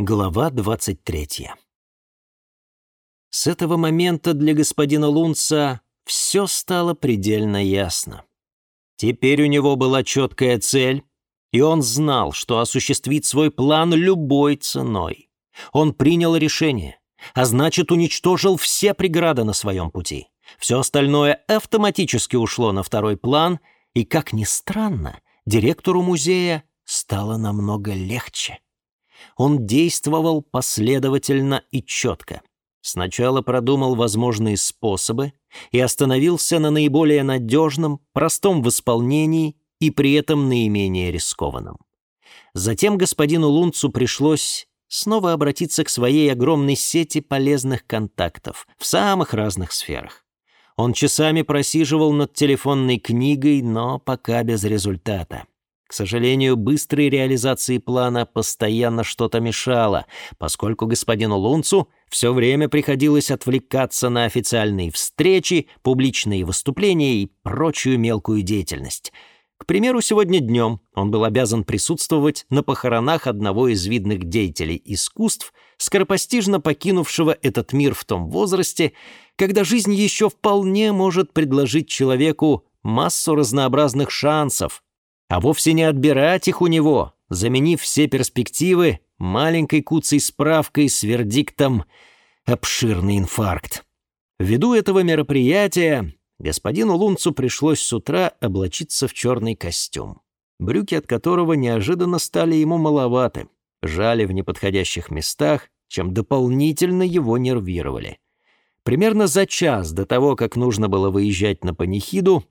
Глава 23. С этого момента для господина Лунца все стало предельно ясно. Теперь у него была четкая цель, и он знал, что осуществит свой план любой ценой. Он принял решение, а значит, уничтожил все преграды на своем пути. Все остальное автоматически ушло на второй план, и, как ни странно, директору музея стало намного легче он действовал последовательно и четко. Сначала продумал возможные способы и остановился на наиболее надежном, простом в исполнении и при этом наименее рискованном. Затем господину Лунцу пришлось снова обратиться к своей огромной сети полезных контактов в самых разных сферах. Он часами просиживал над телефонной книгой, но пока без результата. К сожалению, быстрой реализации плана постоянно что-то мешало, поскольку господину Лунцу все время приходилось отвлекаться на официальные встречи, публичные выступления и прочую мелкую деятельность. К примеру, сегодня днем он был обязан присутствовать на похоронах одного из видных деятелей искусств, скоропостижно покинувшего этот мир в том возрасте, когда жизнь еще вполне может предложить человеку массу разнообразных шансов, а вовсе не отбирать их у него, заменив все перспективы маленькой куцей справкой с вердиктом «обширный инфаркт». Ввиду этого мероприятия господину Лунцу пришлось с утра облачиться в черный костюм, брюки от которого неожиданно стали ему маловаты, жали в неподходящих местах, чем дополнительно его нервировали. Примерно за час до того, как нужно было выезжать на панихиду,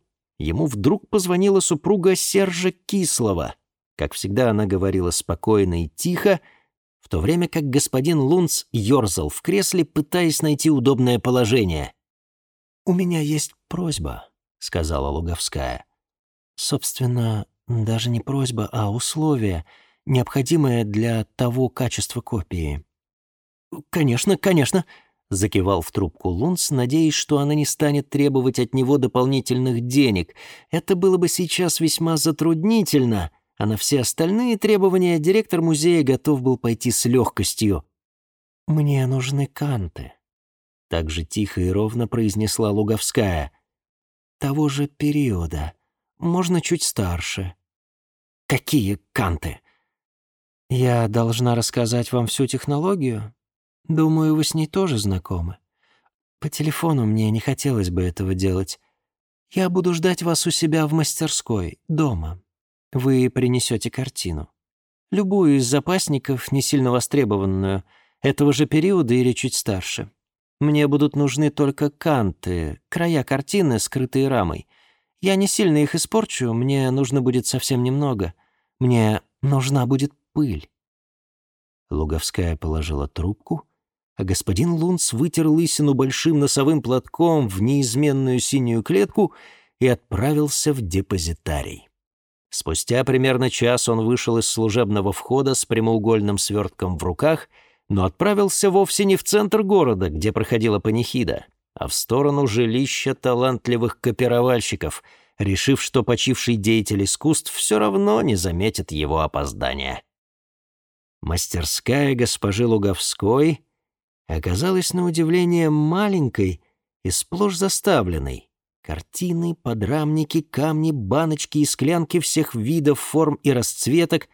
ему вдруг позвонила супруга Сержа Кислова. Как всегда, она говорила спокойно и тихо, в то время как господин Лунц ерзал в кресле, пытаясь найти удобное положение. «У меня есть просьба», — сказала Луговская. «Собственно, даже не просьба, а условие, необходимое для того качества копии». «Конечно, конечно», Закивал в трубку Лунс, надеясь, что она не станет требовать от него дополнительных денег. Это было бы сейчас весьма затруднительно, а на все остальные требования директор музея готов был пойти с легкостью. «Мне нужны канты», — так же тихо и ровно произнесла Луговская. «Того же периода. Можно чуть старше». «Какие канты?» «Я должна рассказать вам всю технологию?» Думаю, вы с ней тоже знакомы. По телефону мне не хотелось бы этого делать. Я буду ждать вас у себя в мастерской, дома. Вы принесете картину. Любую из запасников, не сильно востребованную, этого же периода или чуть старше. Мне будут нужны только канты, края картины, скрытые рамой. Я не сильно их испорчу, мне нужно будет совсем немного. Мне нужна будет пыль. Луговская положила трубку — а господин Лунц вытер лысину большим носовым платком в неизменную синюю клетку и отправился в депозитарий. Спустя примерно час он вышел из служебного входа с прямоугольным свертком в руках, но отправился вовсе не в центр города, где проходила панихида, а в сторону жилища талантливых копировальщиков, решив, что почивший деятель искусств все равно не заметит его опоздания. Мастерская госпожи Луговской — оказалась на удивление маленькой и сплошь заставленной. Картины, подрамники, камни, баночки и склянки всех видов, форм и расцветок,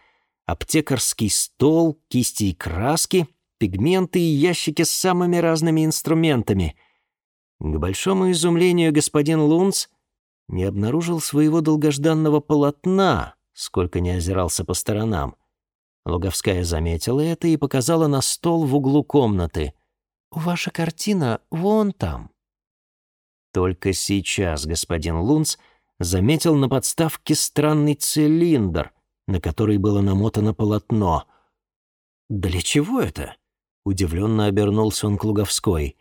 аптекарский стол, кисти и краски, пигменты и ящики с самыми разными инструментами. К большому изумлению господин Лунц не обнаружил своего долгожданного полотна, сколько не озирался по сторонам. Луговская заметила это и показала на стол в углу комнаты. Ваша картина вон там». Только сейчас господин Лунц заметил на подставке странный цилиндр, на который было намотано полотно. «Для чего это?» — удивленно обернулся он к Луговской.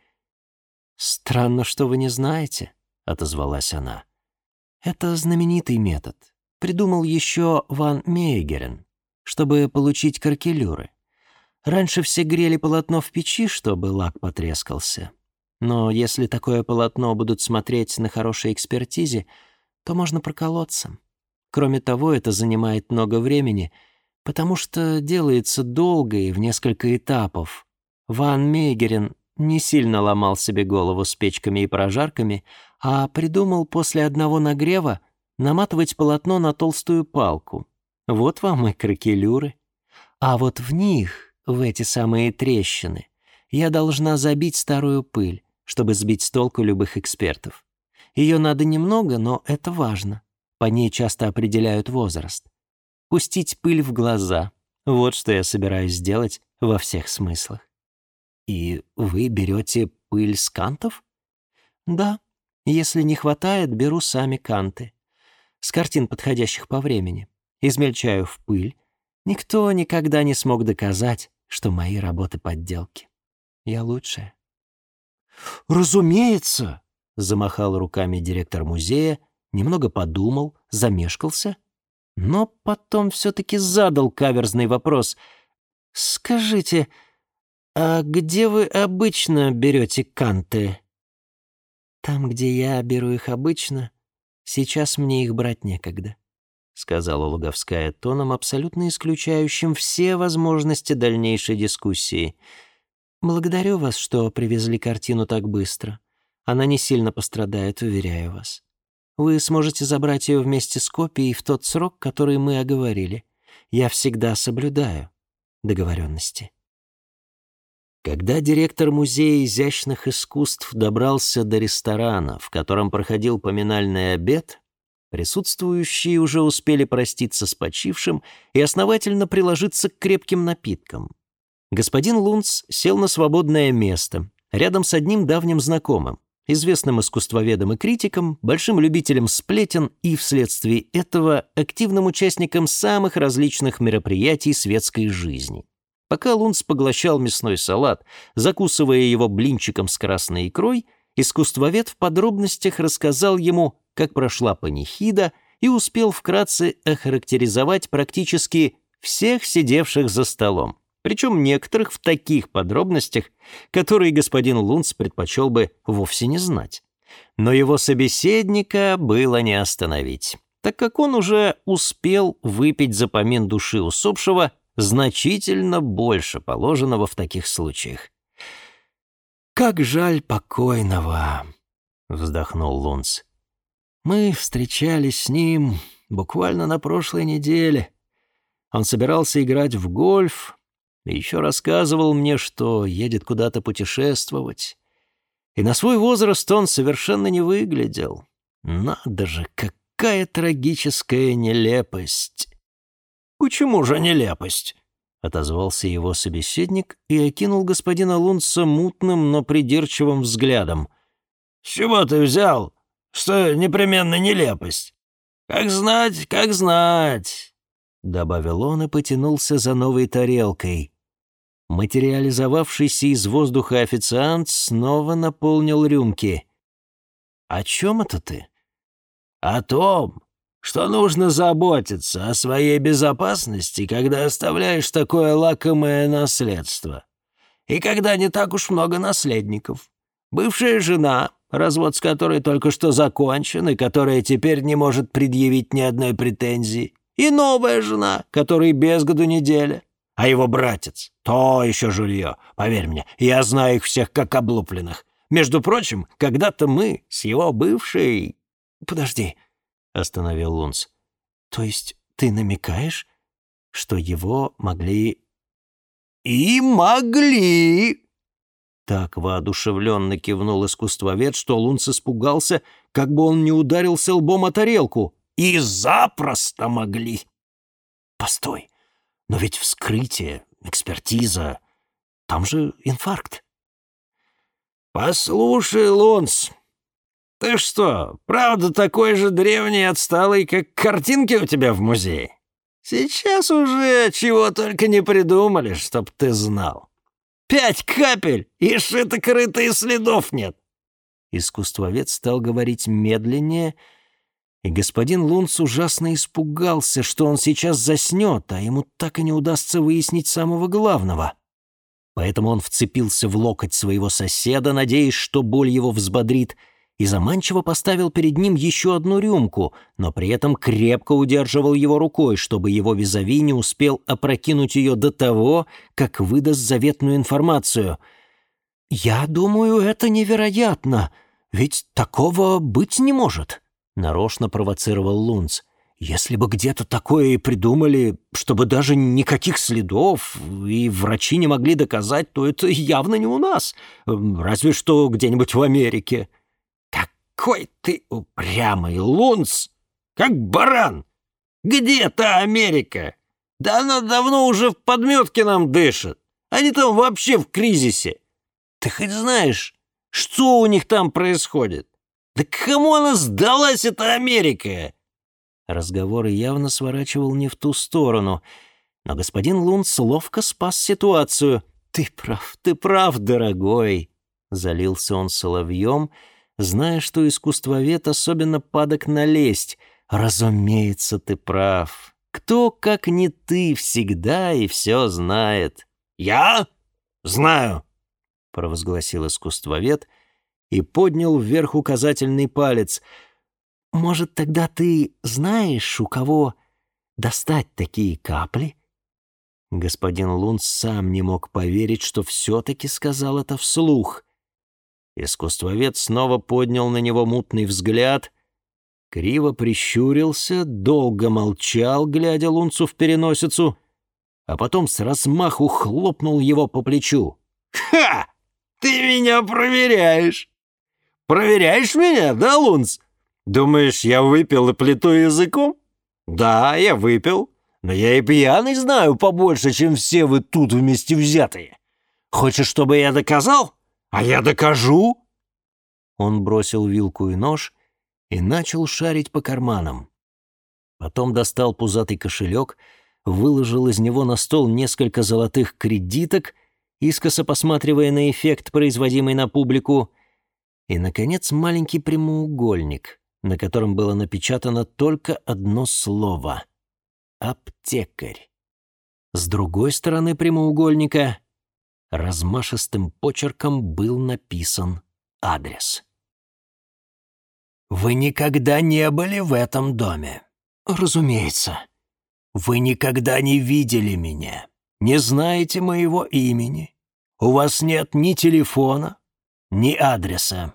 «Странно, что вы не знаете», — отозвалась она. «Это знаменитый метод. Придумал еще Ван Мейгерен, чтобы получить каркелюры. Раньше все грели полотно в печи, чтобы лак потрескался. Но если такое полотно будут смотреть на хорошей экспертизе, то можно проколоться. Кроме того, это занимает много времени, потому что делается долго и в несколько этапов. Ван Мейгерин не сильно ломал себе голову с печками и прожарками, а придумал после одного нагрева наматывать полотно на толстую палку. Вот вам и кракелюры. А вот в них в эти самые трещины. Я должна забить старую пыль, чтобы сбить с толку любых экспертов. Ее надо немного, но это важно. По ней часто определяют возраст. Пустить пыль в глаза — вот что я собираюсь сделать во всех смыслах. И вы берете пыль с кантов? Да. Если не хватает, беру сами канты. С картин, подходящих по времени. Измельчаю в пыль. Никто никогда не смог доказать, что мои работы подделки. Я лучшая». «Разумеется!» — замахал руками директор музея, немного подумал, замешкался, но потом все-таки задал каверзный вопрос. «Скажите, а где вы обычно берете канты?» «Там, где я беру их обычно, сейчас мне их брать некогда» сказала Луговская тоном, абсолютно исключающим все возможности дальнейшей дискуссии. «Благодарю вас, что привезли картину так быстро. Она не сильно пострадает, уверяю вас. Вы сможете забрать ее вместе с копией в тот срок, который мы оговорили. Я всегда соблюдаю договоренности». Когда директор Музея изящных искусств добрался до ресторана, в котором проходил поминальный обед, Присутствующие уже успели проститься с почившим и основательно приложиться к крепким напиткам. Господин Лунц сел на свободное место, рядом с одним давним знакомым, известным искусствоведом и критиком, большим любителем сплетен и, вследствие этого, активным участником самых различных мероприятий светской жизни. Пока Лунц поглощал мясной салат, закусывая его блинчиком с красной икрой, искусствовед в подробностях рассказал ему как прошла панихида и успел вкратце охарактеризовать практически всех сидевших за столом, причем некоторых в таких подробностях, которые господин Лунц предпочел бы вовсе не знать. Но его собеседника было не остановить, так как он уже успел выпить запомин души усопшего значительно больше положенного в таких случаях. «Как жаль покойного!» — вздохнул Лунц. Мы встречались с ним буквально на прошлой неделе. Он собирался играть в гольф и еще рассказывал мне, что едет куда-то путешествовать. И на свой возраст он совершенно не выглядел. Надо же, какая трагическая нелепость!» «Почему же нелепость?» — отозвался его собеседник и окинул господина Лунца мутным, но придирчивым взглядом. «С чего ты взял?» Что непременно нелепость. Как знать, как знать!» Добавил он и потянулся за новой тарелкой. Материализовавшийся из воздуха официант снова наполнил рюмки. «О чем это ты?» «О том, что нужно заботиться о своей безопасности, когда оставляешь такое лакомое наследство. И когда не так уж много наследников. Бывшая жена, Развод с которой только что закончен и которая теперь не может предъявить ни одной претензии. И новая жена, которой без году неделя. А его братец, то еще жулье. Поверь мне, я знаю их всех как облупленных. Между прочим, когда-то мы с его бывшей... Подожди, — остановил Лунц. То есть ты намекаешь, что его могли... И могли, так воодушевленно кивнул искусствовед, что Лунц испугался, как бы он не ударился лбом о тарелку. И запросто могли. Постой, но ведь вскрытие, экспертиза, там же инфаркт. Послушай, Лунц, ты что, правда такой же древний и отсталый, как картинки у тебя в музее? Сейчас уже чего только не придумали, чтоб ты знал. Пять капель, и шито крыто, следов нет. Искусствовед стал говорить медленнее, и господин Лунц ужасно испугался, что он сейчас заснет, а ему так и не удастся выяснить самого главного. Поэтому он вцепился в локоть своего соседа, надеясь, что боль его взбодрит, — и заманчиво поставил перед ним еще одну рюмку, но при этом крепко удерживал его рукой, чтобы его визави не успел опрокинуть ее до того, как выдаст заветную информацию. «Я думаю, это невероятно, ведь такого быть не может», — нарочно провоцировал Лунц. Если бы где-то такое и придумали, чтобы даже никаких следов и врачи не могли доказать, то это явно не у нас, эм, разве что где-нибудь в Америке. Какой ты упрямый, Лунц, Как баран! Где та Америка? Да она давно уже в подметке нам дышит. Они там вообще в кризисе. Ты хоть знаешь, что у них там происходит? Да кому она сдалась, эта Америка?» Разговор явно сворачивал не в ту сторону, но господин Лунц ловко спас ситуацию. «Ты прав, ты прав, дорогой!» Залился он соловьем, — Зная, что искусствовед особенно падок на лесть. Разумеется, ты прав. Кто, как не ты, всегда и все знает. «Я знаю!» — провозгласил искусствовед и поднял вверх указательный палец. «Может, тогда ты знаешь, у кого достать такие капли?» Господин Лун сам не мог поверить, что все-таки сказал это вслух. Искусствовед снова поднял на него мутный взгляд, криво прищурился, долго молчал, глядя лунцу в переносицу, а потом с размаху хлопнул его по плечу. «Ха! Ты меня проверяешь! Проверяешь меня, да, Лунц? Думаешь, я выпил и плету языком? Да, я выпил, но я и пьяный знаю побольше, чем все вы тут вместе взятые. Хочешь, чтобы я доказал?» А я докажу!» Он бросил вилку и нож и начал шарить по карманам. Потом достал пузатый кошелек, выложил из него на стол несколько золотых кредиток, искоса посматривая на эффект, производимый на публику, и, наконец, маленький прямоугольник, на котором было напечатано только одно слово — «аптекарь». С другой стороны прямоугольника размашистым почерком был написан адрес. «Вы никогда не были в этом доме?» «Разумеется. Вы никогда не видели меня, не знаете моего имени, у вас нет ни телефона, ни адреса.